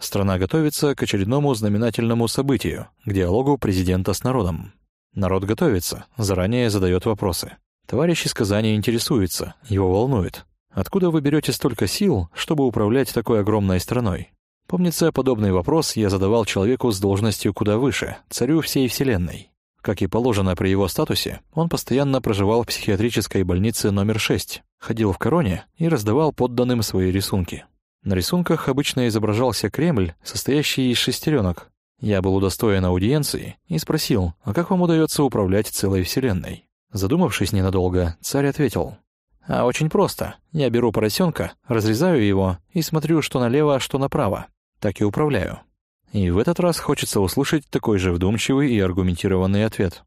Страна готовится к очередному знаменательному событию, к диалогу президента с народом. Народ готовится, заранее задает вопросы. Товарищ из Казани интересуется, его волнует. Откуда вы берете столько сил, чтобы управлять такой огромной страной? Помнится, подобный вопрос я задавал человеку с должностью куда выше, царю всей Вселенной. Как и положено при его статусе, он постоянно проживал в психиатрической больнице номер 6, ходил в короне и раздавал подданным свои рисунки. На рисунках обычно изображался Кремль, состоящий из шестеренок. Я был удостоен аудиенции и спросил, а как вам удается управлять целой Вселенной? Задумавшись ненадолго, царь ответил, а очень просто. Я беру поросенка, разрезаю его и смотрю, что налево, что направо так и управляю. И в этот раз хочется услышать такой же вдумчивый и аргументированный ответ.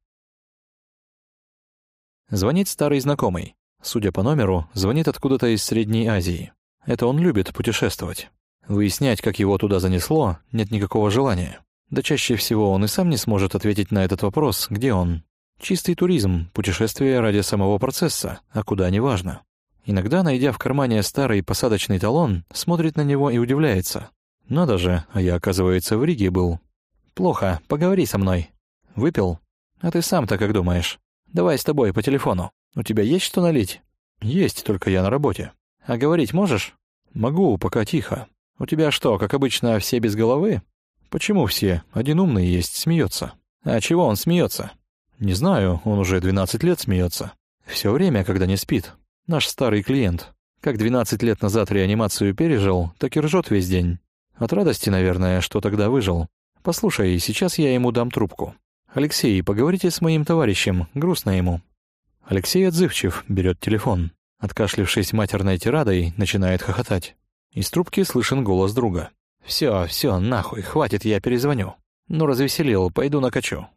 Звонит старый знакомый. Судя по номеру, звонит откуда-то из Средней Азии. Это он любит путешествовать. Выяснять, как его туда занесло, нет никакого желания. Да чаще всего он и сам не сможет ответить на этот вопрос, где он. Чистый туризм, путешествие ради самого процесса, а куда не важно. Иногда, найдя в кармане старый посадочный талон, смотрит на него и удивляется. Надо же, а я, оказывается, в Риге был. Плохо, поговори со мной. Выпил? А ты сам-то как думаешь? Давай с тобой по телефону. У тебя есть что налить? Есть, только я на работе. А говорить можешь? Могу, пока тихо. У тебя что, как обычно, все без головы? Почему все? Один умный есть, смеется. А чего он смеется? Не знаю, он уже 12 лет смеется. Все время, когда не спит. Наш старый клиент. Как 12 лет назад реанимацию пережил, так и ржет весь день. От радости, наверное, что тогда выжил. Послушай, сейчас я ему дам трубку. Алексей, поговорите с моим товарищем, грустно ему. Алексей отзывчив, берет телефон. Откашлившись матерной тирадой, начинает хохотать. Из трубки слышен голос друга. «Все, все, нахуй, хватит, я перезвоню. Ну, развеселил, пойду накачу».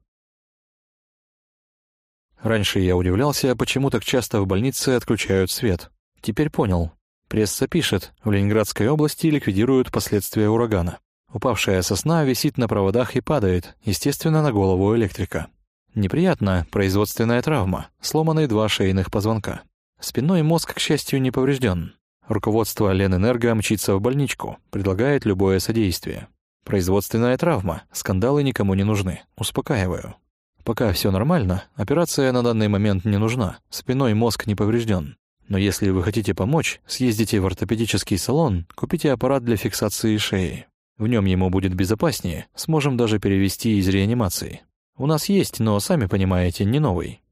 Раньше я удивлялся, почему так часто в больнице отключают свет. Теперь понял. Пресса пишет, в Ленинградской области ликвидируют последствия урагана. Упавшая сосна висит на проводах и падает, естественно, на голову электрика. Неприятно, производственная травма, сломаны два шейных позвонка. Спинной мозг, к счастью, не поврежден. Руководство Ленэнерго мчится в больничку, предлагает любое содействие. Производственная травма, скандалы никому не нужны, успокаиваю. Пока все нормально, операция на данный момент не нужна, спиной мозг не поврежден. Но если вы хотите помочь, съездите в ортопедический салон, купите аппарат для фиксации шеи. В нем ему будет безопаснее, сможем даже перевести из реанимации. У нас есть, но, сами понимаете, не новый.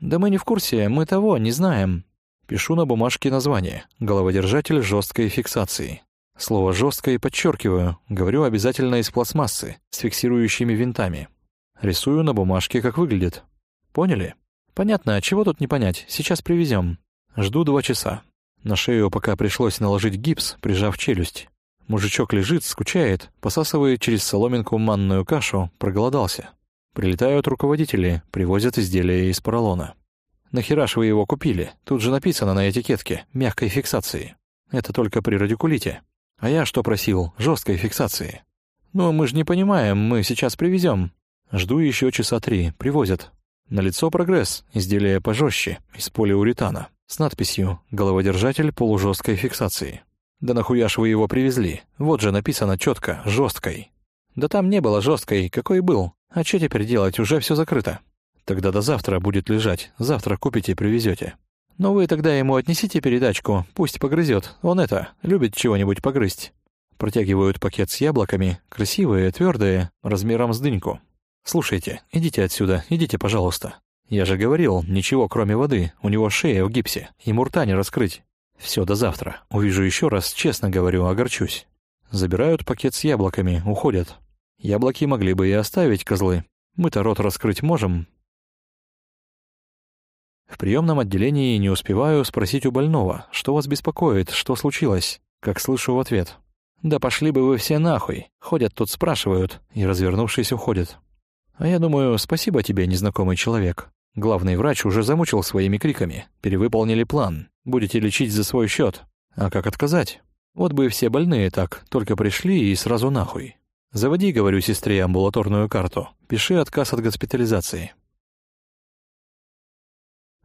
Да мы не в курсе, мы того не знаем. Пишу на бумажке название «Головодержатель жесткой фиксации». Слово «жесткое» подчеркиваю, говорю обязательно из пластмассы, с фиксирующими винтами. Рисую на бумажке, как выглядит. Поняли? Понятно, чего тут не понять, сейчас привезем. Жду два часа. На шею пока пришлось наложить гипс, прижав челюсть. Мужичок лежит, скучает, посасывает через соломинку манную кашу, проголодался. Прилетают руководители, привозят изделия из поролона. «Нахера вы его купили? Тут же написано на этикетке «мягкой фиксации». Это только при радикулите. А я что просил? Жесткой фиксации. Ну, мы же не понимаем, мы сейчас привезем. Жду еще часа три, привозят. На лицо прогресс, изделие пожестче, из полиуретана с надписью «Головодержатель полужесткой фиксации». Да нахуя ж вы его привезли? Вот же написано четко, жесткой. Да там не было жесткой, какой был. А что теперь делать, уже все закрыто. Тогда до завтра будет лежать, завтра купите и привезете. Но вы тогда ему отнесите передачку, пусть погрызет. Он это, любит чего-нибудь погрызть. Протягивают пакет с яблоками, красивые, твердые, размером с дыньку. Слушайте, идите отсюда, идите, пожалуйста. Я же говорил, ничего кроме воды, у него шея в гипсе, ему рта не раскрыть. Все, до завтра. Увижу еще раз, честно говорю, огорчусь. Забирают пакет с яблоками, уходят. Яблоки могли бы и оставить, козлы. Мы-то рот раскрыть можем. В приемном отделении не успеваю спросить у больного, что вас беспокоит, что случилось, как слышу в ответ. «Да пошли бы вы все нахуй!» Ходят тут, спрашивают, и, развернувшись, уходят. А я думаю, спасибо тебе, незнакомый человек. Главный врач уже замучил своими криками. Перевыполнили план. Будете лечить за свой счет. А как отказать? Вот бы все больные так, только пришли и сразу нахуй. Заводи, говорю сестре, амбулаторную карту. Пиши отказ от госпитализации.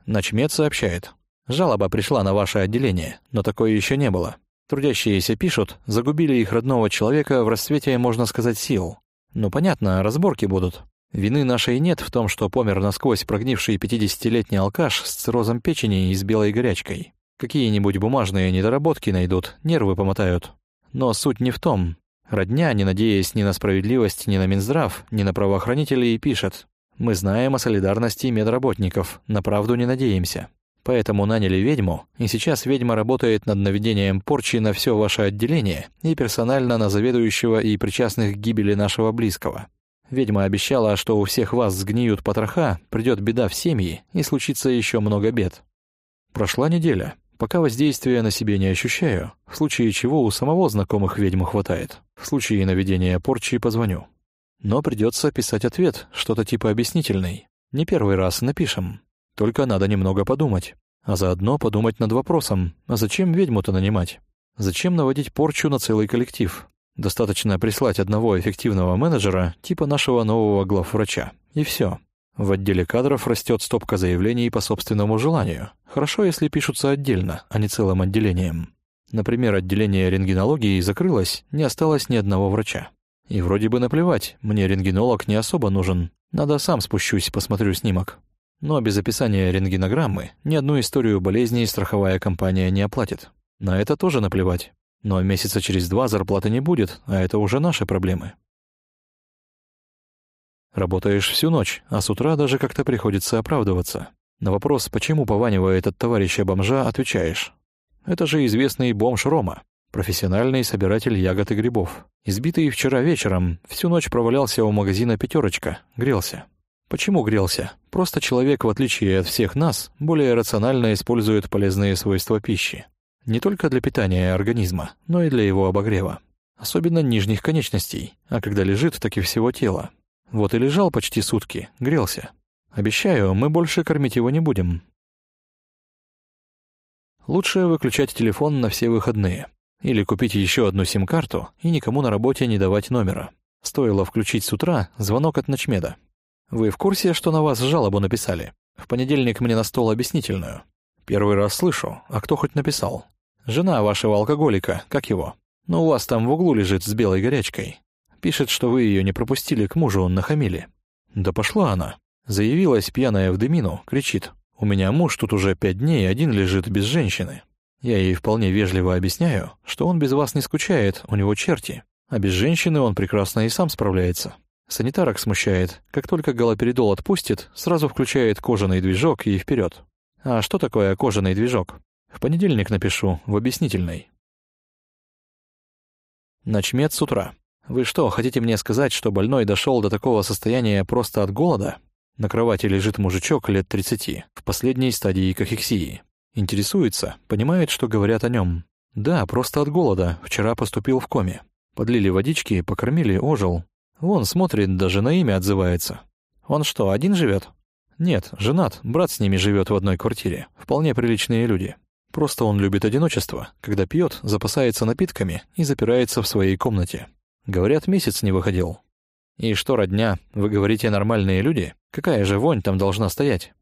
Начмед сообщает. Жалоба пришла на ваше отделение, но такое еще не было. Трудящиеся пишут, загубили их родного человека в расцвете, можно сказать, сил. Ну, понятно, разборки будут. Вины нашей нет в том, что помер насквозь прогнивший 50-летний алкаш с циррозом печени и с белой горячкой. Какие-нибудь бумажные недоработки найдут, нервы помотают. Но суть не в том. Родня, не надеясь ни на справедливость, ни на Минздрав, ни на правоохранителей, пишет. Мы знаем о солидарности медработников, на правду не надеемся. Поэтому наняли ведьму, и сейчас ведьма работает над наведением порчи на все ваше отделение и персонально на заведующего и причастных к гибели нашего близкого. Ведьма обещала, что у всех вас сгниют потроха, придет беда в семьи и случится еще много бед. Прошла неделя. Пока воздействия на себе не ощущаю, в случае чего у самого знакомых ведьм хватает. В случае наведения порчи позвоню. Но придется писать ответ, что-то типа объяснительный. Не первый раз напишем. Только надо немного подумать. А заодно подумать над вопросом, а зачем ведьму-то нанимать? Зачем наводить порчу на целый коллектив? Достаточно прислать одного эффективного менеджера, типа нашего нового главврача, и все. В отделе кадров растет стопка заявлений по собственному желанию. Хорошо, если пишутся отдельно, а не целым отделением. Например, отделение рентгенологии закрылось, не осталось ни одного врача. И вроде бы наплевать, мне рентгенолог не особо нужен. Надо сам спущусь, посмотрю снимок. Но без описания рентгенограммы ни одну историю болезни страховая компания не оплатит. На это тоже наплевать. Но месяца через два зарплаты не будет, а это уже наши проблемы. Работаешь всю ночь, а с утра даже как-то приходится оправдываться. На вопрос, почему пованивает от товарища бомжа, отвечаешь. Это же известный бомж Рома, профессиональный собиратель ягод и грибов. Избитый вчера вечером, всю ночь провалялся у магазина «Пятерочка», грелся. Почему грелся? Просто человек, в отличие от всех нас, более рационально использует полезные свойства пищи. Не только для питания организма, но и для его обогрева. Особенно нижних конечностей, а когда лежит, так и всего тела. Вот и лежал почти сутки, грелся. Обещаю, мы больше кормить его не будем. Лучше выключать телефон на все выходные. Или купить еще одну сим-карту и никому на работе не давать номера. Стоило включить с утра звонок от ночмеда. Вы в курсе, что на вас жалобу написали? В понедельник мне на стол объяснительную. Первый раз слышу, а кто хоть написал? Жена вашего алкоголика, как его? Ну, у вас там в углу лежит с белой горячкой. Пишет, что вы ее не пропустили к мужу нахамили. Да пошла она. Заявилась пьяная в дымину, кричит. «У меня муж тут уже пять дней один лежит без женщины». Я ей вполне вежливо объясняю, что он без вас не скучает, у него черти. А без женщины он прекрасно и сам справляется. Санитарок смущает. Как только галоперидол отпустит, сразу включает кожаный движок и вперед. А что такое кожаный движок? В понедельник напишу, в объяснительной. Начмет с утра. Вы что, хотите мне сказать, что больной дошел до такого состояния просто от голода? На кровати лежит мужичок лет 30, в последней стадии кахексии. Интересуется, понимает, что говорят о нем. Да, просто от голода, вчера поступил в коме. Подлили водички, покормили, ожил. Вон, смотрит, даже на имя отзывается. Он что, один живет? Нет, женат, брат с ними живет в одной квартире. Вполне приличные люди. Просто он любит одиночество, когда пьет, запасается напитками и запирается в своей комнате. Говорят, месяц не выходил. И что, родня, вы говорите, нормальные люди? Какая же вонь там должна стоять?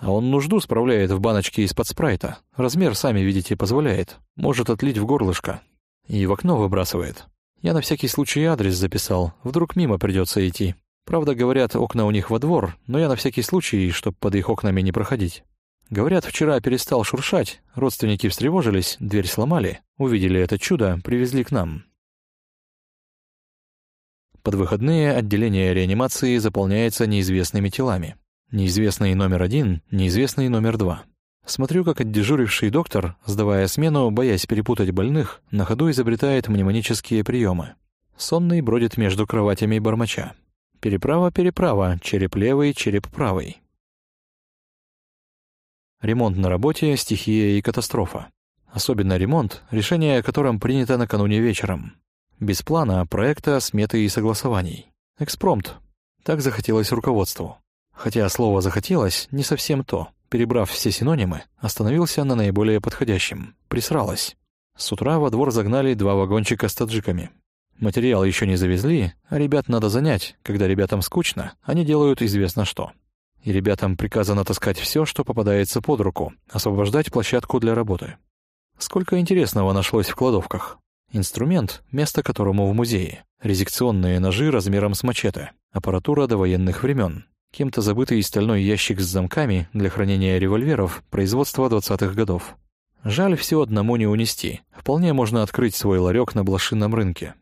А он нужду справляет в баночке из-под спрайта. Размер, сами видите, позволяет. Может отлить в горлышко. И в окно выбрасывает. Я на всякий случай адрес записал. Вдруг мимо придется идти. Правда, говорят, окна у них во двор, но я на всякий случай, чтоб под их окнами не проходить. Говорят, вчера перестал шуршать, родственники встревожились, дверь сломали, увидели это чудо, привезли к нам. Под выходные отделение реанимации заполняется неизвестными телами. Неизвестный номер один, неизвестный номер два. Смотрю, как отдежуривший доктор, сдавая смену, боясь перепутать больных, на ходу изобретает мнемонические приемы. Сонный бродит между кроватями бормоча. Переправа-переправа, череп левый, череп правый. Ремонт на работе, стихия и катастрофа. Особенно ремонт, решение о котором принято накануне вечером. Без плана, проекта, сметы и согласований. Экспромт. Так захотелось руководству. Хотя слово «захотелось» не совсем то. Перебрав все синонимы, остановился на наиболее подходящем. Присралось. С утра во двор загнали два вагончика с таджиками. Материал еще не завезли, а ребят надо занять. Когда ребятам скучно, они делают известно что. И ребятам приказано таскать все, что попадается под руку, освобождать площадку для работы. Сколько интересного нашлось в кладовках. Инструмент, место которому в музее. Резекционные ножи размером с мачете. Аппаратура до военных времен. Кем-то забытый стальной ящик с замками для хранения револьверов производства 20-х годов. Жаль все одному не унести. Вполне можно открыть свой ларек на блошином рынке.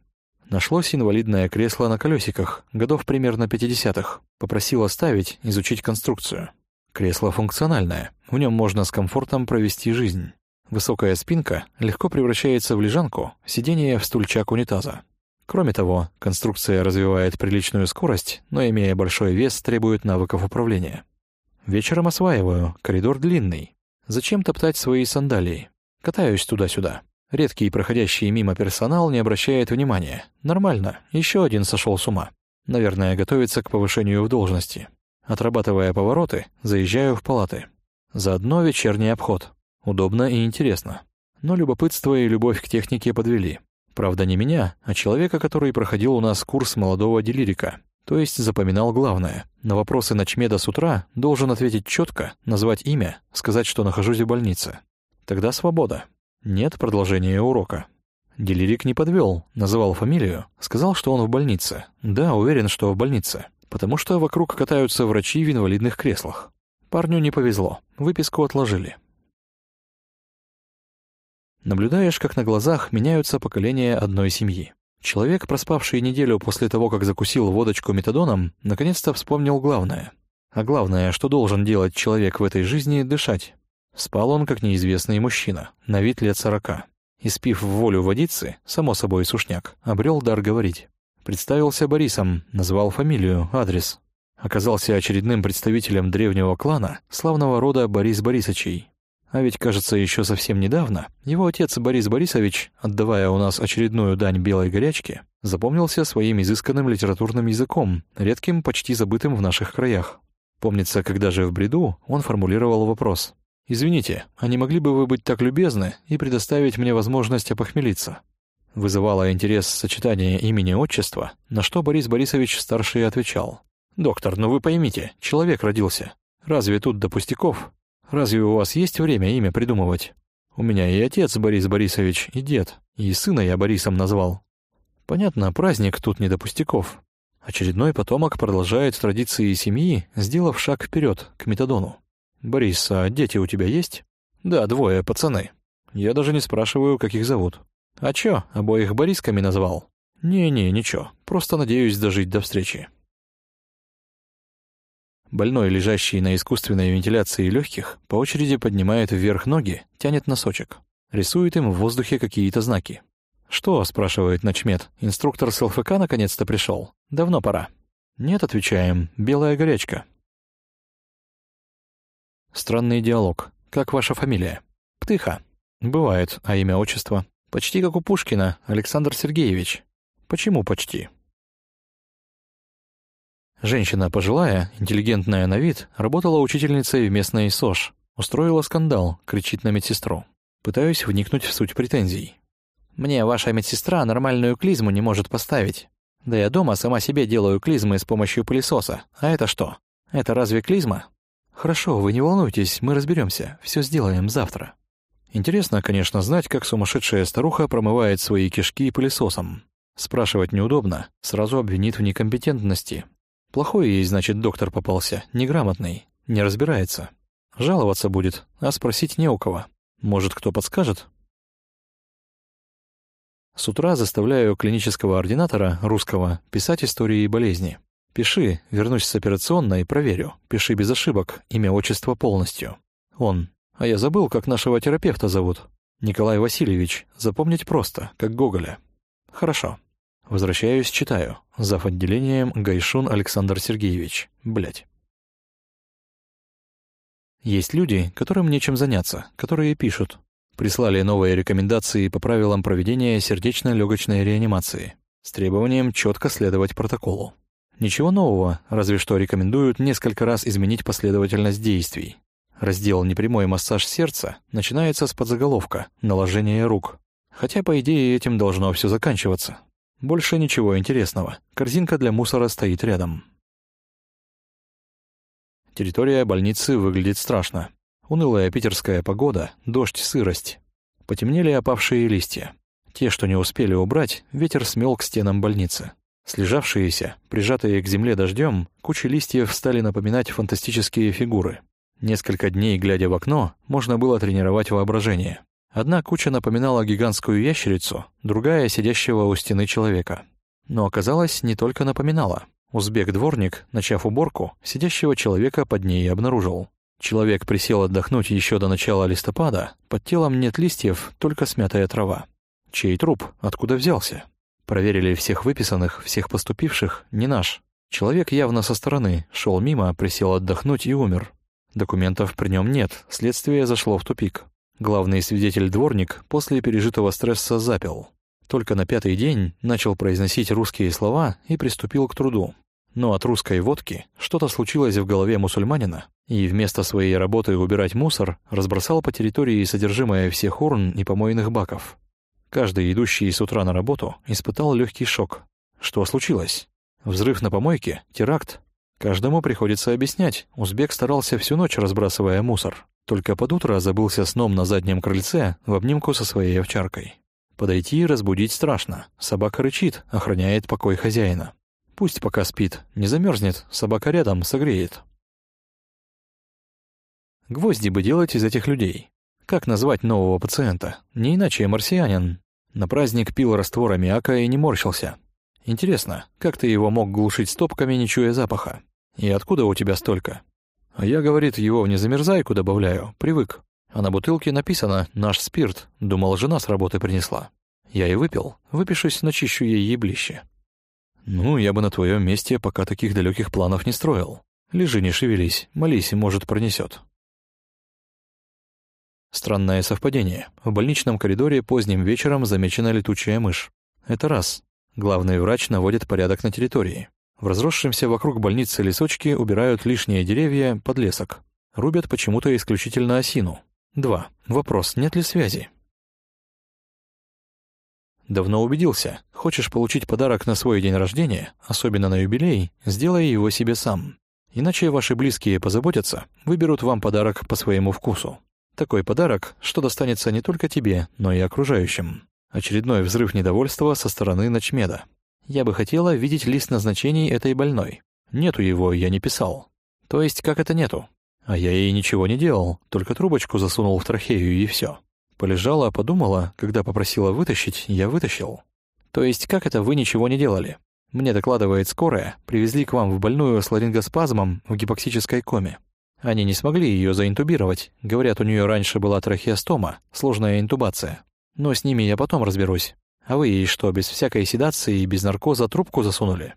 Нашлось инвалидное кресло на колесиках, годов примерно 50-х. Попросил оставить, изучить конструкцию. Кресло функциональное, в нем можно с комфортом провести жизнь. Высокая спинка легко превращается в лежанку, сиденье в стульчак унитаза. Кроме того, конструкция развивает приличную скорость, но, имея большой вес, требует навыков управления. Вечером осваиваю, коридор длинный, Зачем топтать свои сандалии? Катаюсь туда-сюда. Редкий проходящий мимо персонал не обращает внимания. Нормально, еще один сошел с ума. Наверное, готовится к повышению в должности. Отрабатывая повороты, заезжаю в палаты. Заодно вечерний обход. Удобно и интересно. Но любопытство и любовь к технике подвели. Правда, не меня, а человека, который проходил у нас курс молодого делирика. То есть запоминал главное. На вопросы ночмеда с утра должен ответить четко, назвать имя, сказать, что нахожусь в больнице. Тогда свобода. Нет продолжения урока. Делирик не подвел, называл фамилию, сказал, что он в больнице. Да, уверен, что в больнице. Потому что вокруг катаются врачи в инвалидных креслах. Парню не повезло, выписку отложили. Наблюдаешь, как на глазах меняются поколения одной семьи. Человек, проспавший неделю после того, как закусил водочку метадоном, наконец-то вспомнил главное. А главное, что должен делать человек в этой жизни — дышать. Спал он, как неизвестный мужчина, на вид лет сорока. Испив в волю водицы, само собой сушняк, обрел дар говорить. Представился Борисом, назвал фамилию, адрес. Оказался очередным представителем древнего клана, славного рода Борис Борисовичей. А ведь, кажется, еще совсем недавно его отец Борис Борисович, отдавая у нас очередную дань белой горячке, запомнился своим изысканным литературным языком, редким, почти забытым в наших краях. Помнится, когда же в бреду он формулировал вопрос. «Извините, а не могли бы вы быть так любезны и предоставить мне возможность опохмелиться?» Вызывало интерес сочетание имени-отчества, на что Борис Борисович старший отвечал. «Доктор, ну вы поймите, человек родился. Разве тут до пустяков? Разве у вас есть время имя придумывать? У меня и отец Борис Борисович, и дед, и сына я Борисом назвал. Понятно, праздник тут не до пустяков. Очередной потомок продолжает традиции семьи, сделав шаг вперед к метадону. «Борис, а дети у тебя есть?» «Да, двое, пацаны. Я даже не спрашиваю, как их зовут». «А чё, обоих Борисками назвал?» «Не-не, ничего, просто надеюсь дожить до встречи». Больной, лежащий на искусственной вентиляции легких, по очереди поднимает вверх ноги, тянет носочек. Рисует им в воздухе какие-то знаки. «Что?» — спрашивает начмет. «Инструктор с ЛФК наконец-то пришел. Давно пора». «Нет», — отвечаем. «Белая горячка». Странный диалог. «Как ваша фамилия?» «Птыха». «Бывает. А имя, отчество?» «Почти как у Пушкина. Александр Сергеевич». «Почему почти?» Женщина пожилая, интеллигентная на вид, работала учительницей в местной СОЖ. Устроила скандал, кричит на медсестру. Пытаюсь вникнуть в суть претензий. «Мне ваша медсестра нормальную клизму не может поставить. Да я дома сама себе делаю клизмы с помощью пылесоса. А это что? Это разве клизма?» «Хорошо, вы не волнуйтесь, мы разберемся, все сделаем завтра». Интересно, конечно, знать, как сумасшедшая старуха промывает свои кишки пылесосом. Спрашивать неудобно, сразу обвинит в некомпетентности. Плохой ей, значит, доктор попался, неграмотный, не разбирается. Жаловаться будет, а спросить не у кого. Может, кто подскажет? С утра заставляю клинического ординатора, русского, писать истории болезни. Пиши, вернусь с операционной, проверю. Пиши без ошибок, имя, отчество полностью. Он. А я забыл, как нашего терапевта зовут. Николай Васильевич. Запомнить просто, как Гоголя. Хорошо. Возвращаюсь, читаю. Зав. отделением Гайшун Александр Сергеевич. Блять. Есть люди, которым нечем заняться, которые пишут. Прислали новые рекомендации по правилам проведения сердечно-легочной реанимации с требованием четко следовать протоколу. Ничего нового, разве что рекомендуют несколько раз изменить последовательность действий. Раздел «Непрямой массаж сердца» начинается с подзаголовка «Наложение рук». Хотя, по идее, этим должно все заканчиваться. Больше ничего интересного. Корзинка для мусора стоит рядом. Территория больницы выглядит страшно. Унылая питерская погода, дождь, сырость. Потемнели опавшие листья. Те, что не успели убрать, ветер смел к стенам больницы. Слежавшиеся, прижатые к земле дождем, кучи листьев стали напоминать фантастические фигуры. Несколько дней, глядя в окно, можно было тренировать воображение. Одна куча напоминала гигантскую ящерицу, другая — сидящего у стены человека. Но оказалось, не только напоминала. Узбек-дворник, начав уборку, сидящего человека под ней обнаружил. Человек присел отдохнуть еще до начала листопада, под телом нет листьев, только смятая трава. Чей труп? Откуда взялся? Проверили всех выписанных, всех поступивших, не наш. Человек явно со стороны, шел мимо, присел отдохнуть и умер. Документов при нем нет, следствие зашло в тупик. Главный свидетель-дворник после пережитого стресса запил. Только на пятый день начал произносить русские слова и приступил к труду. Но от русской водки что-то случилось в голове мусульманина, и вместо своей работы убирать мусор разбросал по территории содержимое всех урн и помойных баков. Каждый, идущий с утра на работу, испытал легкий шок. Что случилось? Взрыв на помойке? Теракт? Каждому приходится объяснять. Узбек старался всю ночь, разбрасывая мусор. Только под утро забылся сном на заднем крыльце в обнимку со своей овчаркой. Подойти и разбудить страшно. Собака рычит, охраняет покой хозяина. Пусть пока спит, не замерзнет, собака рядом согреет. Гвозди бы делать из этих людей. Как назвать нового пациента? Не иначе марсианин. На праздник пил раствор аммиака и не морщился. Интересно, как ты его мог глушить стопками, не чуя запаха? И откуда у тебя столько? А я, говорит, его в незамерзайку добавляю, привык. А на бутылке написано «наш спирт», думал, жена с работы принесла. Я и выпил, выпившись, начищу ей еблище. Ну, я бы на твоем месте пока таких далеких планов не строил. Лежи, не шевелись, молись, может, пронесет. Странное совпадение. В больничном коридоре поздним вечером замечена летучая мышь. Это раз. Главный врач наводит порядок на территории. В разросшемся вокруг больницы лесочки убирают лишние деревья, подлесок. Рубят почему-то исключительно осину. Два. Вопрос, нет ли связи? Давно убедился. Хочешь получить подарок на свой день рождения, особенно на юбилей, сделай его себе сам. Иначе ваши близкие позаботятся, выберут вам подарок по своему вкусу. Такой подарок, что достанется не только тебе, но и окружающим. Очередной взрыв недовольства со стороны ночмеда. Я бы хотела видеть лист назначений этой больной. Нету его, я не писал. То есть, как это нету? А я ей ничего не делал, только трубочку засунул в трахею и все. Полежала, подумала, когда попросила вытащить, я вытащил. То есть, как это вы ничего не делали? Мне докладывает скорая, привезли к вам в больную с ларингоспазмом в гипоксической коме. Они не смогли ее заинтубировать. Говорят, у нее раньше была трахеостома, сложная интубация. Но с ними я потом разберусь. А вы что, без всякой седации и без наркоза трубку засунули?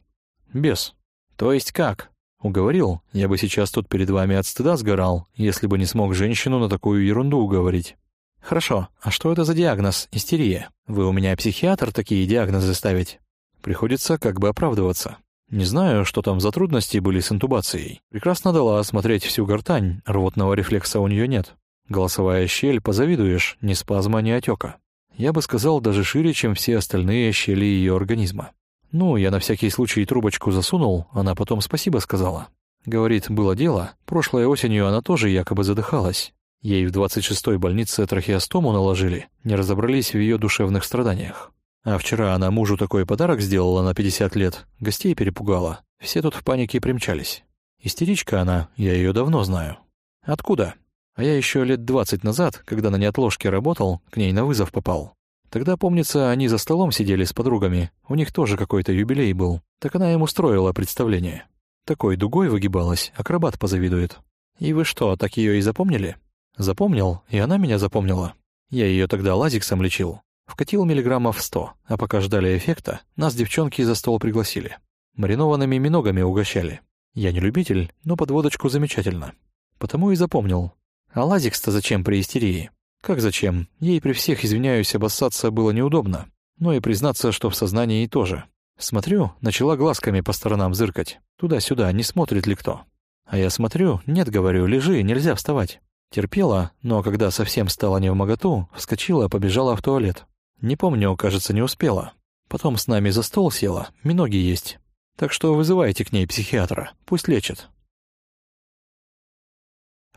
Без. То есть как? Уговорил, я бы сейчас тут перед вами от стыда сгорал, если бы не смог женщину на такую ерунду уговорить. Хорошо, а что это за диагноз? Истерия. Вы у меня психиатр такие диагнозы ставить? Приходится как бы оправдываться. Не знаю, что там за трудности были с интубацией. Прекрасно дала осмотреть всю гортань, рвотного рефлекса у нее нет. Голосовая щель, позавидуешь, ни спазма, ни отека. Я бы сказал, даже шире, чем все остальные щели ее организма. Ну, я на всякий случай трубочку засунул, она потом спасибо сказала. Говорит, было дело, прошлой осенью она тоже якобы задыхалась. Ей в 26-й больнице трахеостому наложили, не разобрались в ее душевных страданиях. А вчера она мужу такой подарок сделала на 50 лет, гостей перепугала. Все тут в панике примчались. Истеричка она, я ее давно знаю. Откуда? А я еще лет 20 назад, когда на неотложке работал, к ней на вызов попал. Тогда, помнится, они за столом сидели с подругами, у них тоже какой-то юбилей был. Так она им устроила представление. Такой дугой выгибалась, акробат позавидует. И вы что, так ее и запомнили? Запомнил, и она меня запомнила. Я ее тогда лазиксом лечил. Вкатил миллиграммов сто, а пока ждали эффекта, нас девчонки за стол пригласили. Маринованными миногами угощали. Я не любитель, но подводочку замечательно. Потому и запомнил. А лазикс-то зачем при истерии? Как зачем? Ей при всех, извиняюсь, обоссаться было неудобно. Но и признаться, что в сознании тоже. Смотрю, начала глазками по сторонам зыркать. Туда-сюда, не смотрит ли кто. А я смотрю, нет, говорю, лежи, нельзя вставать. Терпела, но когда совсем стало невмоготу, вскочила, побежала в туалет. Не помню, кажется, не успела. Потом с нами за стол села, миноги есть. Так что вызывайте к ней психиатра, пусть лечит.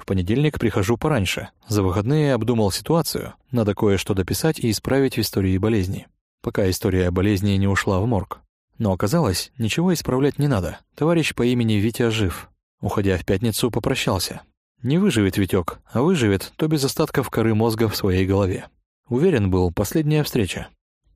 В понедельник прихожу пораньше. За выходные обдумал ситуацию. Надо кое-что дописать и исправить в истории болезни. Пока история болезни не ушла в морг. Но оказалось, ничего исправлять не надо. Товарищ по имени Витя жив. Уходя в пятницу, попрощался. Не выживет Витек, а выживет, то без остатков коры мозга в своей голове. Уверен был, последняя встреча.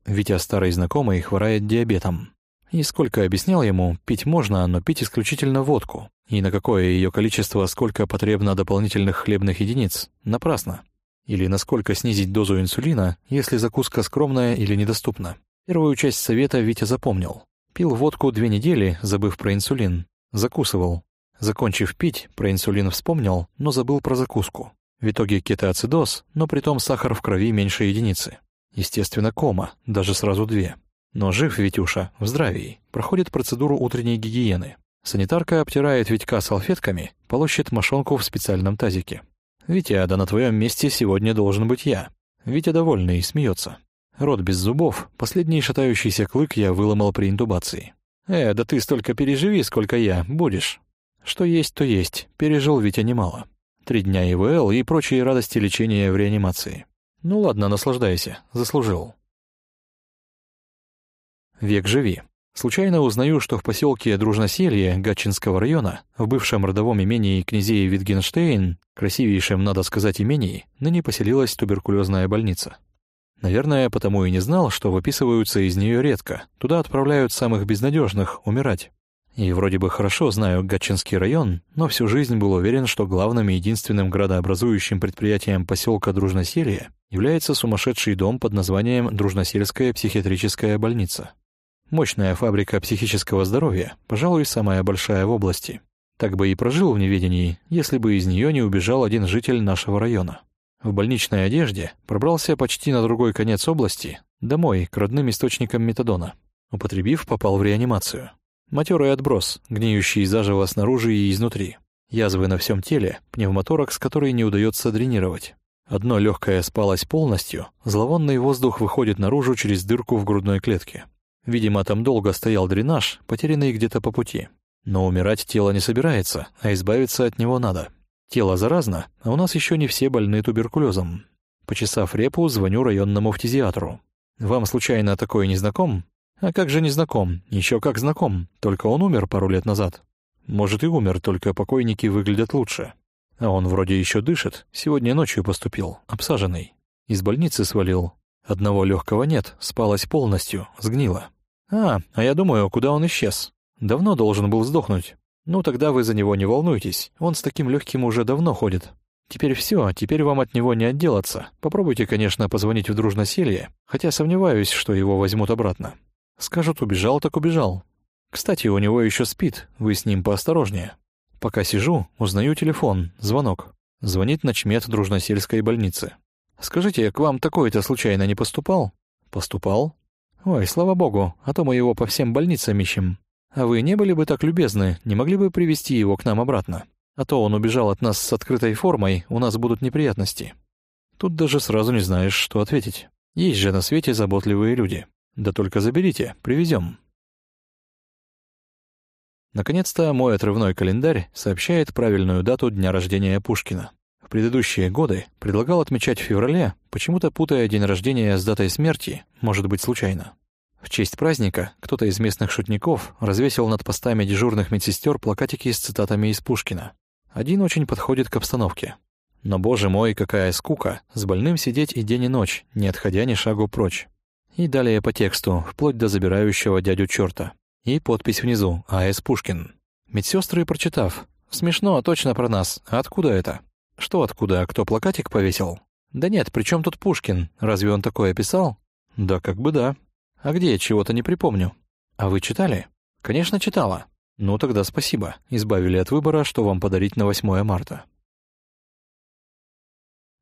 Витя старый знакомый хворает диабетом. И сколько объяснял ему, пить можно, но пить исключительно водку. И на какое ее количество, сколько потребно дополнительных хлебных единиц. Напрасно. Или насколько снизить дозу инсулина, если закуска скромная или недоступна. Первую часть совета Витя запомнил. Пил водку две недели, забыв про инсулин. Закусывал. Закончив пить, про инсулин вспомнил, но забыл про закуску. В итоге кетоацидоз, но при том сахар в крови меньше единицы. Естественно, кома, даже сразу две. Но жив Витюша, в здравии, проходит процедуру утренней гигиены. Санитарка обтирает Витька салфетками, полощет мошонку в специальном тазике. «Витя, да на твоем месте сегодня должен быть я». Витя довольный, смеется. Рот без зубов, последний шатающийся клык я выломал при интубации. «Э, да ты столько переживи, сколько я, будешь». Что есть, то есть, пережил Витя немало. Три дня ИВЛ и прочие радости лечения в реанимации. Ну ладно, наслаждайся, заслужил. Век живи. Случайно узнаю, что в поселке Дружноселье Гатчинского района, в бывшем родовом имении князей Витгенштейн, красивейшем, надо сказать, имении, ныне поселилась туберкулезная больница. Наверное, потому и не знал, что выписываются из нее редко. Туда отправляют самых безнадежных умирать. И вроде бы хорошо знаю Гатчинский район, но всю жизнь был уверен, что главным и единственным градообразующим предприятием поселка Дружноселье является сумасшедший дом под названием Дружносельская психиатрическая больница. Мощная фабрика психического здоровья, пожалуй, самая большая в области. Так бы и прожил в неведении, если бы из нее не убежал один житель нашего района. В больничной одежде пробрался почти на другой конец области, домой, к родным источникам метадона. Употребив, попал в реанимацию. Матерый отброс, гниющий заживо снаружи и изнутри. Язвы на всем теле, пневмоторакс, который не удается дренировать. Одно легкое спалось полностью, зловонный воздух выходит наружу через дырку в грудной клетке. Видимо, там долго стоял дренаж, потерянный где-то по пути. Но умирать тело не собирается, а избавиться от него надо. Тело заразно, а у нас еще не все больны туберкулезом. Почесав репу, звоню районному фтизиатру. «Вам случайно такой не знаком?» А как же не знаком? Еще как знаком, только он умер пару лет назад. Может и умер, только покойники выглядят лучше. А он вроде еще дышит, сегодня ночью поступил, обсаженный. Из больницы свалил. Одного легкого нет, спалось полностью, сгнило. А, а я думаю, куда он исчез? Давно должен был сдохнуть. Ну тогда вы за него не волнуйтесь, он с таким легким уже давно ходит. Теперь все, теперь вам от него не отделаться. Попробуйте, конечно, позвонить в дружноселье, хотя сомневаюсь, что его возьмут обратно. Скажут, убежал, так убежал. Кстати, у него еще спит, вы с ним поосторожнее. Пока сижу, узнаю телефон, звонок. Звонит начмет дружносельской больницы. «Скажите, к вам такой-то случайно не поступал?» «Поступал?» «Ой, слава богу, а то мы его по всем больницам ищем. А вы не были бы так любезны, не могли бы привести его к нам обратно? А то он убежал от нас с открытой формой, у нас будут неприятности». Тут даже сразу не знаешь, что ответить. Есть же на свете заботливые люди. Да только заберите, привезем. Наконец-то мой отрывной календарь сообщает правильную дату дня рождения Пушкина. Предыдущие годы предлагал отмечать в феврале, почему-то путая день рождения с датой смерти, может быть случайно. В честь праздника кто-то из местных шутников развесил над постами дежурных медсестер плакатики с цитатами из Пушкина. Один очень подходит к обстановке. Но, боже мой, какая скука, с больным сидеть и день и ночь, не отходя ни шагу прочь. И далее по тексту, вплоть до забирающего дядю чёрта. И подпись внизу «А.С. Пушкин». Медсестры, прочитав, «Смешно, точно про нас. А откуда это?» «Что откуда? Кто плакатик повесил?» «Да нет, при чем тут Пушкин? Разве он такое писал?» «Да как бы да. А где, чего-то не припомню». «А вы читали?» «Конечно, читала». «Ну тогда спасибо. Избавили от выбора, что вам подарить на 8 марта».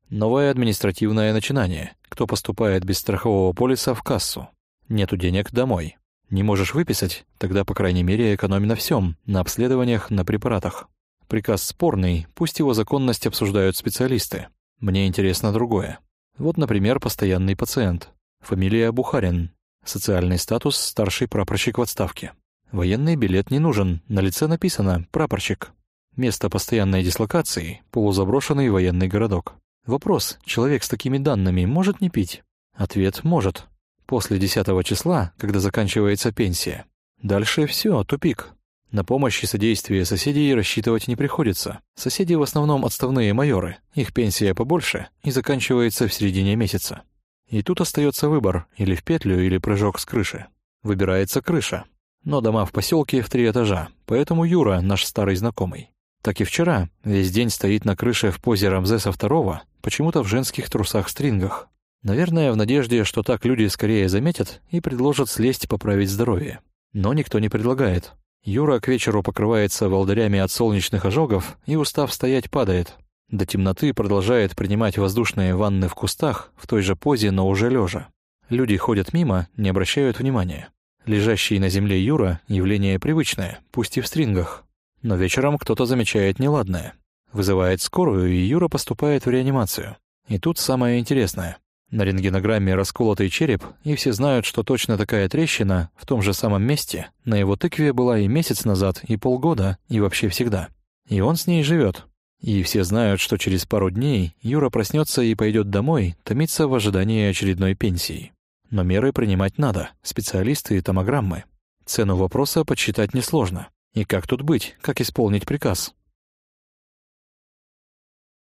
Новое административное начинание. Кто поступает без страхового полиса в кассу? Нету денег домой. Не можешь выписать? Тогда, по крайней мере, экономи на всем, на обследованиях, на препаратах. Приказ спорный, пусть его законность обсуждают специалисты. Мне интересно другое. Вот, например, постоянный пациент. Фамилия Бухарин. Социальный статус старший прапорщик в отставке. Военный билет не нужен, на лице написано «прапорщик». Место постоянной дислокации – полузаброшенный военный городок. Вопрос, человек с такими данными может не пить? Ответ – может. После 10 числа, когда заканчивается пенсия. Дальше все, тупик. На помощь и содействие соседей рассчитывать не приходится. Соседи в основном отставные майоры, их пенсия побольше и заканчивается в середине месяца. И тут остается выбор, или в петлю, или прыжок с крыши. Выбирается крыша. Но дома в поселке в три этажа, поэтому Юра, наш старый знакомый. Так и вчера, весь день стоит на крыше в позе Рамзеса II, почему-то в женских трусах-стрингах. Наверное, в надежде, что так люди скорее заметят и предложат слезть поправить здоровье. Но никто не предлагает. Юра к вечеру покрывается волдырями от солнечных ожогов и, устав стоять, падает. До темноты продолжает принимать воздушные ванны в кустах, в той же позе, но уже лежа. Люди ходят мимо, не обращают внимания. Лежащий на земле Юра — явление привычное, пусть и в стрингах. Но вечером кто-то замечает неладное. Вызывает скорую, и Юра поступает в реанимацию. И тут самое интересное. На рентгенограмме расколотый череп, и все знают, что точно такая трещина в том же самом месте на его тыкве была и месяц назад, и полгода, и вообще всегда. И он с ней живет. И все знают, что через пару дней Юра проснется и пойдет домой, томиться в ожидании очередной пенсии. Но меры принимать надо, специалисты и томограммы. Цену вопроса подсчитать несложно. И как тут быть, как исполнить приказ?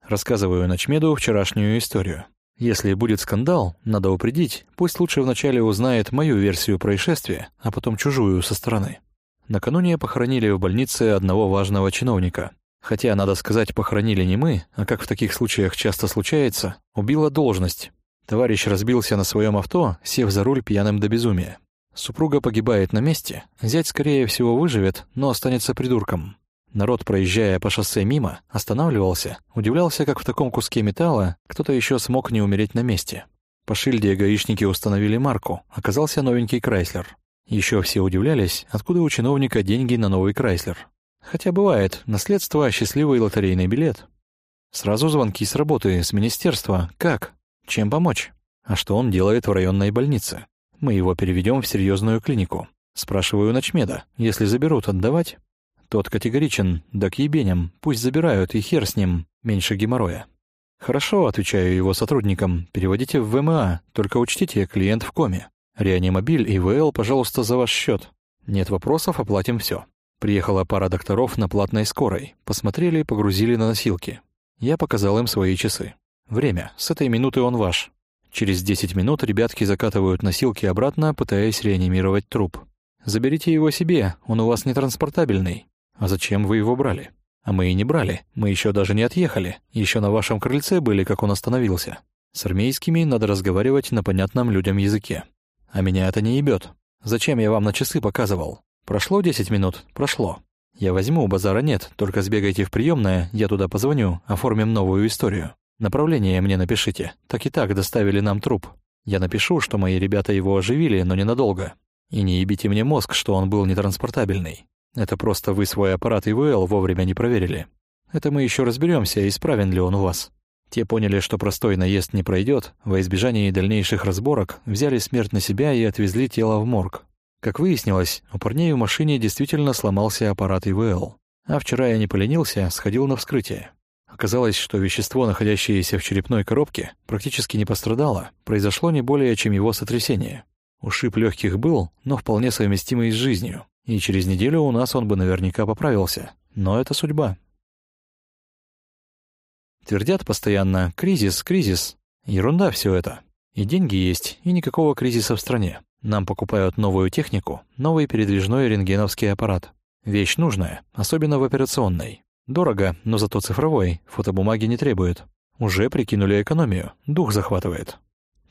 Рассказываю Ночмеду вчерашнюю историю. Если будет скандал, надо упредить, пусть лучше вначале узнает мою версию происшествия, а потом чужую со стороны. Накануне похоронили в больнице одного важного чиновника. Хотя, надо сказать, похоронили не мы, а как в таких случаях часто случается, убила должность. Товарищ разбился на своем авто, сев за руль пьяным до безумия. Супруга погибает на месте, зять, скорее всего, выживет, но останется придурком. Народ, проезжая по шоссе мимо, останавливался, удивлялся, как в таком куске металла кто-то еще смог не умереть на месте. По шильде гаишники установили марку, оказался новенький Крайслер. Еще все удивлялись, откуда у чиновника деньги на новый Крайслер. Хотя бывает, наследство – счастливый лотерейный билет. Сразу звонки с работы, с министерства. Как? Чем помочь? А что он делает в районной больнице? Мы его переведем в серьезную клинику. Спрашиваю ночмеда, если заберут, отдавать? Тот категоричен, да к ебеням, пусть забирают, и хер с ним, меньше геморроя. «Хорошо», — отвечаю его сотрудникам, — «переводите в ВМА, только учтите, клиент в коме. Реанимобиль и ВЛ, пожалуйста, за ваш счет. Нет вопросов, оплатим все. Приехала пара докторов на платной скорой, посмотрели и погрузили на носилки. Я показал им свои часы. Время, с этой минуты он ваш. Через 10 минут ребятки закатывают носилки обратно, пытаясь реанимировать труп. Заберите его себе, он у вас не транспортабельный. А зачем вы его брали? А мы и не брали, мы еще даже не отъехали, еще на вашем крыльце были, как он остановился. С армейскими надо разговаривать на понятном людям языке. А меня это не ебет. Зачем я вам на часы показывал? Прошло 10 минут? Прошло. Я возьму, базара нет, только сбегайте в приемное, я туда позвоню, оформим новую историю. Направление мне напишите, так и так доставили нам труп. Я напишу, что мои ребята его оживили, но ненадолго. И не ебите мне мозг, что он был нетранспортабельный. Это просто вы свой аппарат ИВЛ вовремя не проверили. Это мы еще разберемся, исправен ли он у вас. Те поняли, что простой наезд не пройдет, во избежание дальнейших разборок взяли смерть на себя и отвезли тело в морг. Как выяснилось, у парней в машине действительно сломался аппарат ИВЛ. А вчера я не поленился, сходил на вскрытие. Оказалось, что вещество, находящееся в черепной коробке, практически не пострадало, произошло не более, чем его сотрясение. Ушиб легких был, но вполне совместимый с жизнью и через неделю у нас он бы наверняка поправился. Но это судьба. Твердят постоянно «кризис, кризис». Ерунда все это. И деньги есть, и никакого кризиса в стране. Нам покупают новую технику, новый передвижной рентгеновский аппарат. Вещь нужная, особенно в операционной. Дорого, но зато цифровой, фотобумаги не требует. Уже прикинули экономию, дух захватывает.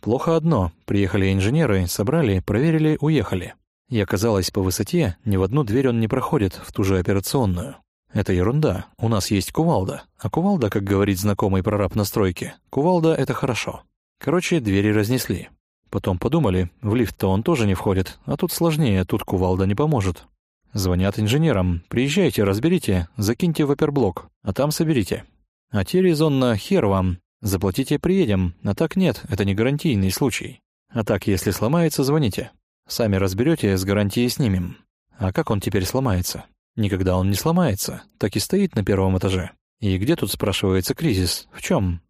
Плохо одно, приехали инженеры, собрали, проверили, уехали. И оказалось, по высоте ни в одну дверь он не проходит в ту же операционную. Это ерунда. У нас есть кувалда. А кувалда, как говорит знакомый прораб на стройке, кувалда — это хорошо. Короче, двери разнесли. Потом подумали, в лифт-то он тоже не входит, а тут сложнее, тут кувалда не поможет. Звонят инженерам. Приезжайте, разберите, закиньте в оперблок, а там соберите. А те резонно хер вам. Заплатите, приедем. А так нет, это не гарантийный случай. А так, если сломается, звоните. Сами разберете, с гарантией снимем. А как он теперь сломается? Никогда он не сломается, так и стоит на первом этаже. И где тут, спрашивается, кризис? В чем?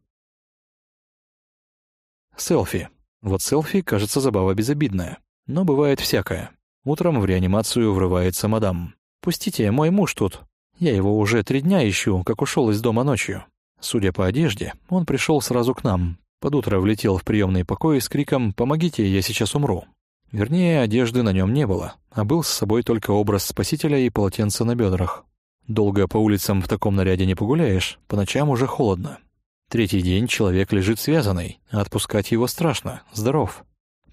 Селфи. Вот селфи, кажется, забава безобидная. Но бывает всякое. Утром в реанимацию врывается мадам. «Пустите, мой муж тут. Я его уже три дня ищу, как ушел из дома ночью». Судя по одежде, он пришел сразу к нам. Под утро влетел в приемный покой с криком «Помогите, я сейчас умру». Вернее, одежды на нем не было, а был с собой только образ спасителя и полотенце на бедрах. Долго по улицам в таком наряде не погуляешь, по ночам уже холодно. Третий день человек лежит связанный, а отпускать его страшно, здоров.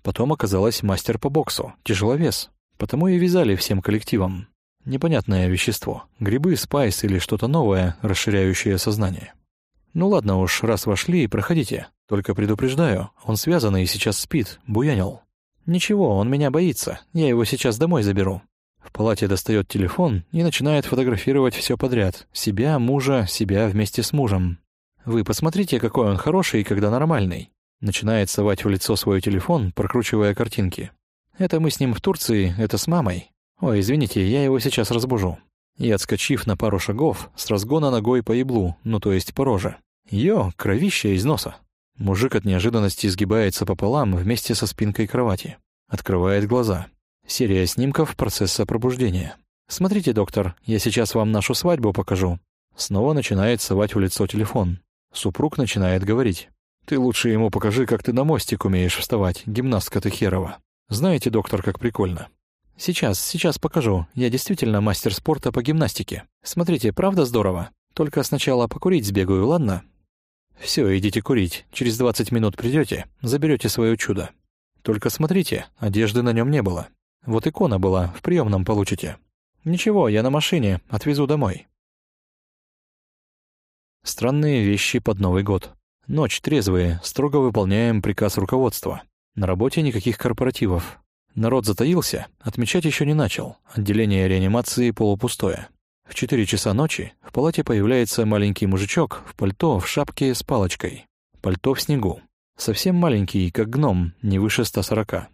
Потом оказалась мастер по боксу, тяжеловес. Потому и вязали всем коллективом. Непонятное вещество, грибы, спайс или что-то новое, расширяющее сознание. Ну ладно уж, раз вошли, проходите. Только предупреждаю, он связанный и сейчас спит, буянил. «Ничего, он меня боится. Я его сейчас домой заберу». В палате достает телефон и начинает фотографировать все подряд. Себя, мужа, себя вместе с мужем. «Вы посмотрите, какой он хороший, когда нормальный». Начинает совать в лицо свой телефон, прокручивая картинки. «Это мы с ним в Турции, это с мамой. Ой, извините, я его сейчас разбужу». И, отскочив на пару шагов, с разгона ногой по еблу, ну то есть по роже. Йо, кровища из носа. Мужик от неожиданности сгибается пополам вместе со спинкой кровати. Открывает глаза. Серия снимков процесса пробуждения. «Смотрите, доктор, я сейчас вам нашу свадьбу покажу». Снова начинает совать в лицо телефон. Супруг начинает говорить. «Ты лучше ему покажи, как ты на мостик умеешь вставать, гимнастка ты херова. Знаете, доктор, как прикольно». «Сейчас, сейчас покажу. Я действительно мастер спорта по гимнастике. Смотрите, правда здорово? Только сначала покурить сбегаю, ладно?» Все, идите курить. Через двадцать минут придете, заберете свое чудо. Только смотрите, одежды на нем не было. Вот икона была, в приемном получите. Ничего, я на машине, отвезу домой. Странные вещи под Новый год. Ночь трезвые, строго выполняем приказ руководства. На работе никаких корпоративов. Народ затаился, отмечать еще не начал. Отделение реанимации полупустое. В четыре часа ночи в палате появляется маленький мужичок в пальто, в шапке с палочкой. Пальто в снегу. Совсем маленький, как гном, не выше 140.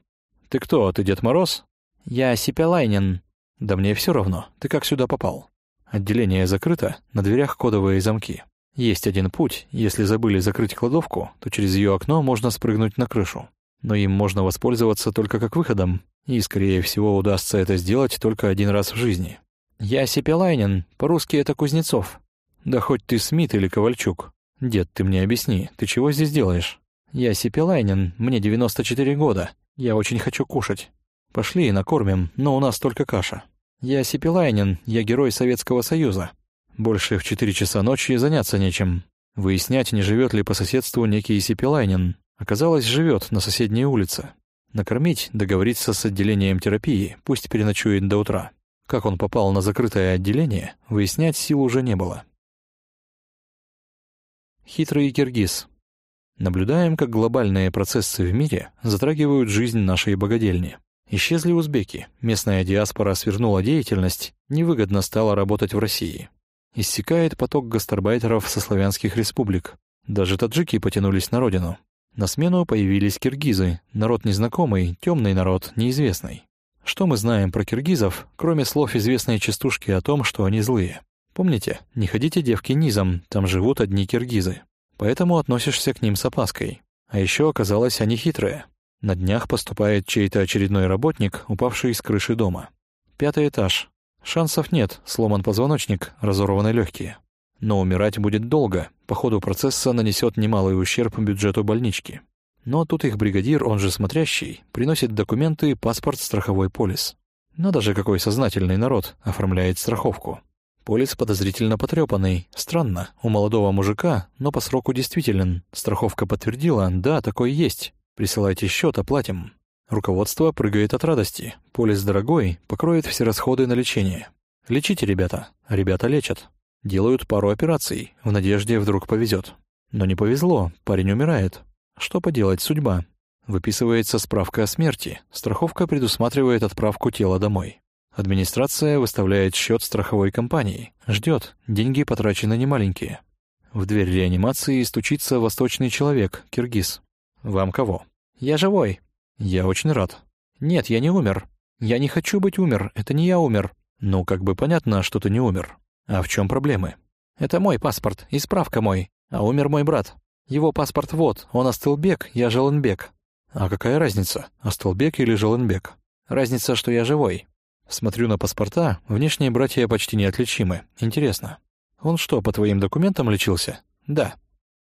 «Ты кто, ты Дед Мороз?» «Я Сипелайнин». «Да мне все равно. Ты как сюда попал?» Отделение закрыто, на дверях кодовые замки. Есть один путь, если забыли закрыть кладовку, то через ее окно можно спрыгнуть на крышу. Но им можно воспользоваться только как выходом, и, скорее всего, удастся это сделать только один раз в жизни. «Я Сипелайнин, по-русски это Кузнецов». «Да хоть ты Смит или Ковальчук. Дед, ты мне объясни, ты чего здесь делаешь?» «Я Сипелайнин, мне 94 года. Я очень хочу кушать. Пошли, накормим, но у нас только каша». «Я Сипелайнин, я герой Советского Союза. Больше в 4 часа ночи заняться нечем. Выяснять, не живет ли по соседству некий Сипелайнин. Оказалось, живет на соседней улице. Накормить, договориться с отделением терапии, пусть переночует до утра. Как он попал на закрытое отделение, выяснять сил уже не было. Хитрый киргиз. Наблюдаем, как глобальные процессы в мире затрагивают жизнь нашей богадельни. Исчезли узбеки, местная диаспора свернула деятельность, невыгодно стало работать в России. Иссякает поток гастарбайтеров со славянских республик. Даже таджики потянулись на родину. На смену появились киргизы, народ незнакомый, темный народ, неизвестный. Что мы знаем про киргизов, кроме слов известной частушки о том, что они злые? Помните, не ходите девки низом, там живут одни киргизы. Поэтому относишься к ним с опаской. А еще оказалось, они хитрые. На днях поступает чей-то очередной работник, упавший с крыши дома. Пятый этаж. Шансов нет, сломан позвоночник, разорваны легкие. Но умирать будет долго, по ходу процесса нанесет немалый ущерб бюджету больнички. Но тут их бригадир, он же смотрящий, приносит документы, паспорт, страховой полис. Надо же, какой сознательный народ оформляет страховку. Полис подозрительно потрепанный. Странно, у молодого мужика, но по сроку действителен. Страховка подтвердила, да, такой есть. Присылайте счет, оплатим. Руководство прыгает от радости. Полис дорогой, покроет все расходы на лечение. Лечите, ребята. Ребята лечат. Делают пару операций, в надежде вдруг повезет. Но не повезло, парень умирает. Что поделать, судьба. Выписывается справка о смерти. Страховка предусматривает отправку тела домой. Администрация выставляет счет страховой компании. Ждет. Деньги потрачены немаленькие. В дверь реанимации стучится восточный человек, киргиз. «Вам кого?» «Я живой». «Я очень рад». «Нет, я не умер. Я не хочу быть умер. Это не я умер. Ну, как бы понятно, что ты не умер. А в чем проблемы? Это мой паспорт и справка мой, а умер мой брат. Его паспорт вот, он Астылбек, я Желенбек. А какая разница, Астылбек или Желенбек? Разница, что я живой. Смотрю на паспорта, внешние братья почти неотличимы. Интересно. Он что, по твоим документам лечился? Да.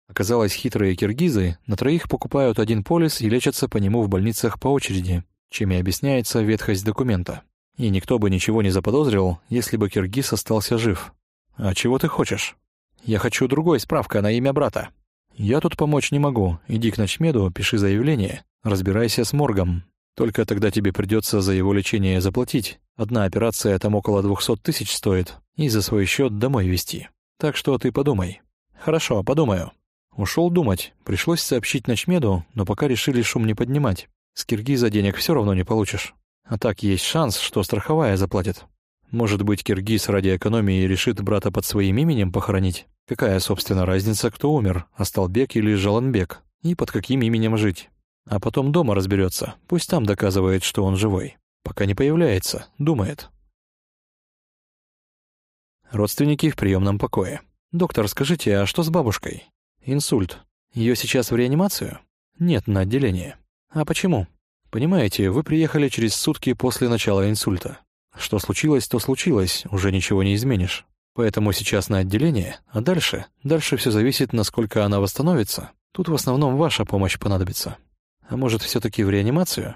Оказалось, хитрые киргизы на троих покупают один полис и лечатся по нему в больницах по очереди, чем и объясняется ветхость документа. И никто бы ничего не заподозрил, если бы киргиз остался жив. А чего ты хочешь? Я хочу другой справка на имя брата. Я тут помочь не могу. Иди к ночмеду, пиши заявление, разбирайся с моргом. Только тогда тебе придется за его лечение заплатить. Одна операция там около двухсот тысяч стоит, и за свой счет домой везти. Так что ты подумай. Хорошо, подумаю. Ушел думать. Пришлось сообщить ночмеду, но пока решили шум не поднимать. С киргиза денег все равно не получишь. А так есть шанс, что страховая заплатит. Может быть, киргиз ради экономии решит брата под своим именем похоронить? Какая, собственно, разница, кто умер, Асталбек или Жаланбек? И под каким именем жить? А потом дома разберется. Пусть там доказывает, что он живой. Пока не появляется, думает. Родственники в приемном покое. «Доктор, скажите, а что с бабушкой?» «Инсульт. Ее сейчас в реанимацию?» «Нет, на отделение». «А почему?» «Понимаете, вы приехали через сутки после начала инсульта. Что случилось, то случилось, уже ничего не изменишь. Поэтому сейчас на отделение, а дальше? Дальше все зависит, насколько она восстановится. Тут в основном ваша помощь понадобится. А может, все таки в реанимацию?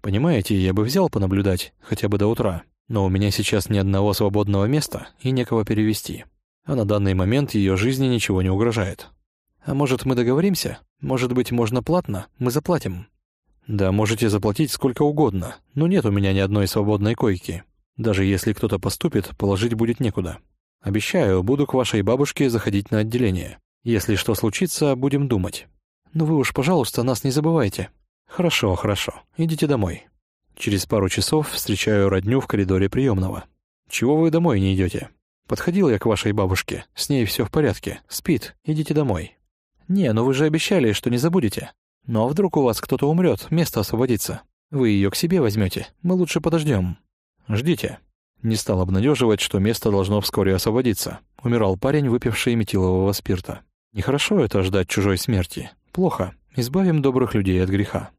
Понимаете, я бы взял понаблюдать, хотя бы до утра. Но у меня сейчас ни одного свободного места и некого перевести. А на данный момент ее жизни ничего не угрожает. А может, мы договоримся? Может быть, можно платно? Мы заплатим. Да, можете заплатить сколько угодно, но нет у меня ни одной свободной койки. Даже если кто-то поступит, положить будет некуда. Обещаю, буду к вашей бабушке заходить на отделение. Если что случится, будем думать. Ну вы уж, пожалуйста, нас не забывайте. Хорошо, хорошо. Идите домой. Через пару часов встречаю родню в коридоре приемного. Чего вы домой не идете? Подходил я к вашей бабушке. С ней все в порядке. Спит. Идите домой. Не, ну вы же обещали, что не забудете. Ну а вдруг у вас кто-то умрет, место освободится? Вы ее к себе возьмете. Мы лучше подождем. Ждите. Не стал обнадеживать, что место должно вскоре освободиться. Умирал парень, выпивший метилового спирта. Нехорошо это ждать чужой смерти. Плохо. Избавим добрых людей от греха.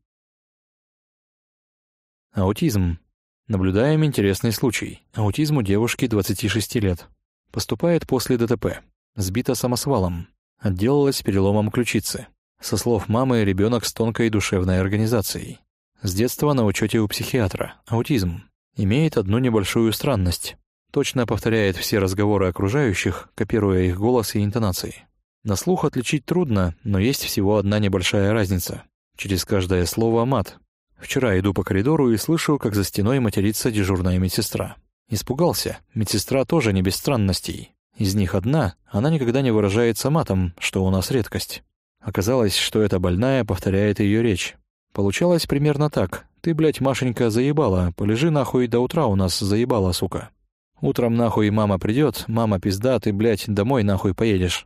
Аутизм. Наблюдаем интересный случай. Аутизм у девушки 26 лет. Поступает после ДТП. Сбита самосвалом. Отделалась переломом ключицы. Со слов мамы, ребенок с тонкой душевной организацией. С детства на учете у психиатра. Аутизм. Имеет одну небольшую странность. Точно повторяет все разговоры окружающих, копируя их голос и интонации. На слух отличить трудно, но есть всего одна небольшая разница. Через каждое слово мат. Вчера иду по коридору и слышу, как за стеной матерится дежурная медсестра. Испугался. Медсестра тоже не без странностей. Из них одна, она никогда не выражается матом, что у нас редкость. Оказалось, что эта больная повторяет ее речь. Получалось примерно так. «Ты, блядь, Машенька, заебала. Полежи нахуй до утра у нас, заебала, сука. Утром нахуй мама придет, мама пизда, ты, блядь, домой нахуй поедешь».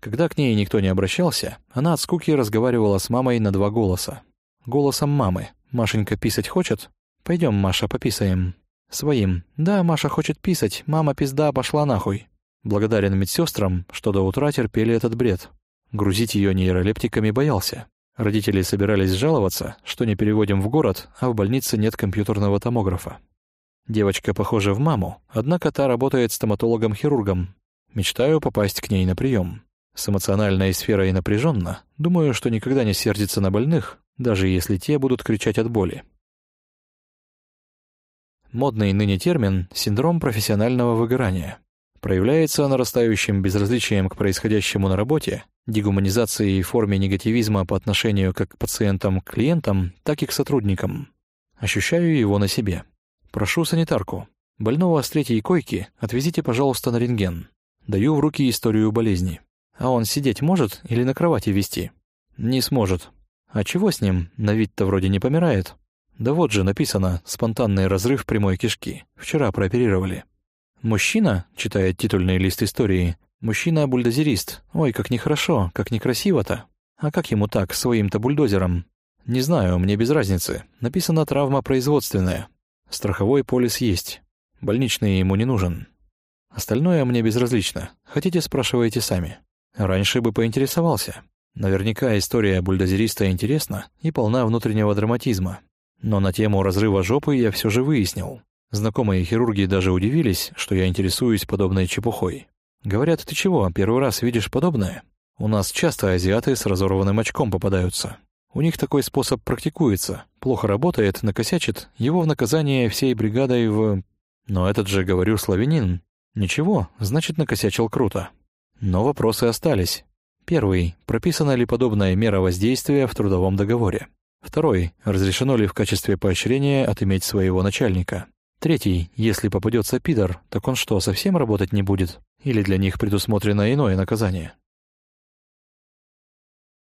Когда к ней никто не обращался, она от скуки разговаривала с мамой на два голоса. Голосом мамы. «Машенька писать хочет? Пойдем, Маша, пописаем». Своим. «Да, Маша хочет писать, мама пизда пошла нахуй». Благодарен медсестрам, что до утра терпели этот бред. Грузить ее нейролептиками боялся. Родители собирались жаловаться, что не переводим в город, а в больнице нет компьютерного томографа. Девочка похожа в маму, однако та работает стоматологом-хирургом. Мечтаю попасть к ней на прием. С эмоциональной сферой напряженно, думаю, что никогда не сердится на больных, даже если те будут кричать от боли. Модный ныне термин — синдром профессионального выгорания проявляется нарастающим безразличием к происходящему на работе, дегуманизацией и форме негативизма по отношению как к пациентам, клиентам, так и к сотрудникам. Ощущаю его на себе. Прошу санитарку. Больного с третьей койки отвезите, пожалуйста, на рентген. Даю в руки историю болезни. А он сидеть может или на кровати вести? Не сможет. А чего с ним? На вид-то вроде не помирает. Да вот же написано «спонтанный разрыв прямой кишки». Вчера прооперировали. Мужчина, читает титульный лист истории, мужчина-бульдозерист. Ой, как нехорошо, как некрасиво-то. А как ему так, своим-то бульдозером? Не знаю, мне без разницы. Написано травма производственная. Страховой полис есть. Больничный ему не нужен. Остальное мне безразлично. Хотите, спрашивайте сами. Раньше бы поинтересовался. Наверняка история бульдозериста интересна и полна внутреннего драматизма. Но на тему разрыва жопы я все же выяснил. Знакомые хирурги даже удивились, что я интересуюсь подобной чепухой. Говорят, ты чего, первый раз видишь подобное? У нас часто азиаты с разорванным очком попадаются. У них такой способ практикуется. Плохо работает, накосячит, его в наказание всей бригадой в... Но этот же, говорю, славянин. Ничего, значит, накосячил круто. Но вопросы остались. Первый. Прописана ли подобная мера воздействия в трудовом договоре? Второй. Разрешено ли в качестве поощрения отыметь своего начальника? Третий. Если попадется пидор, так он что, совсем работать не будет? Или для них предусмотрено иное наказание?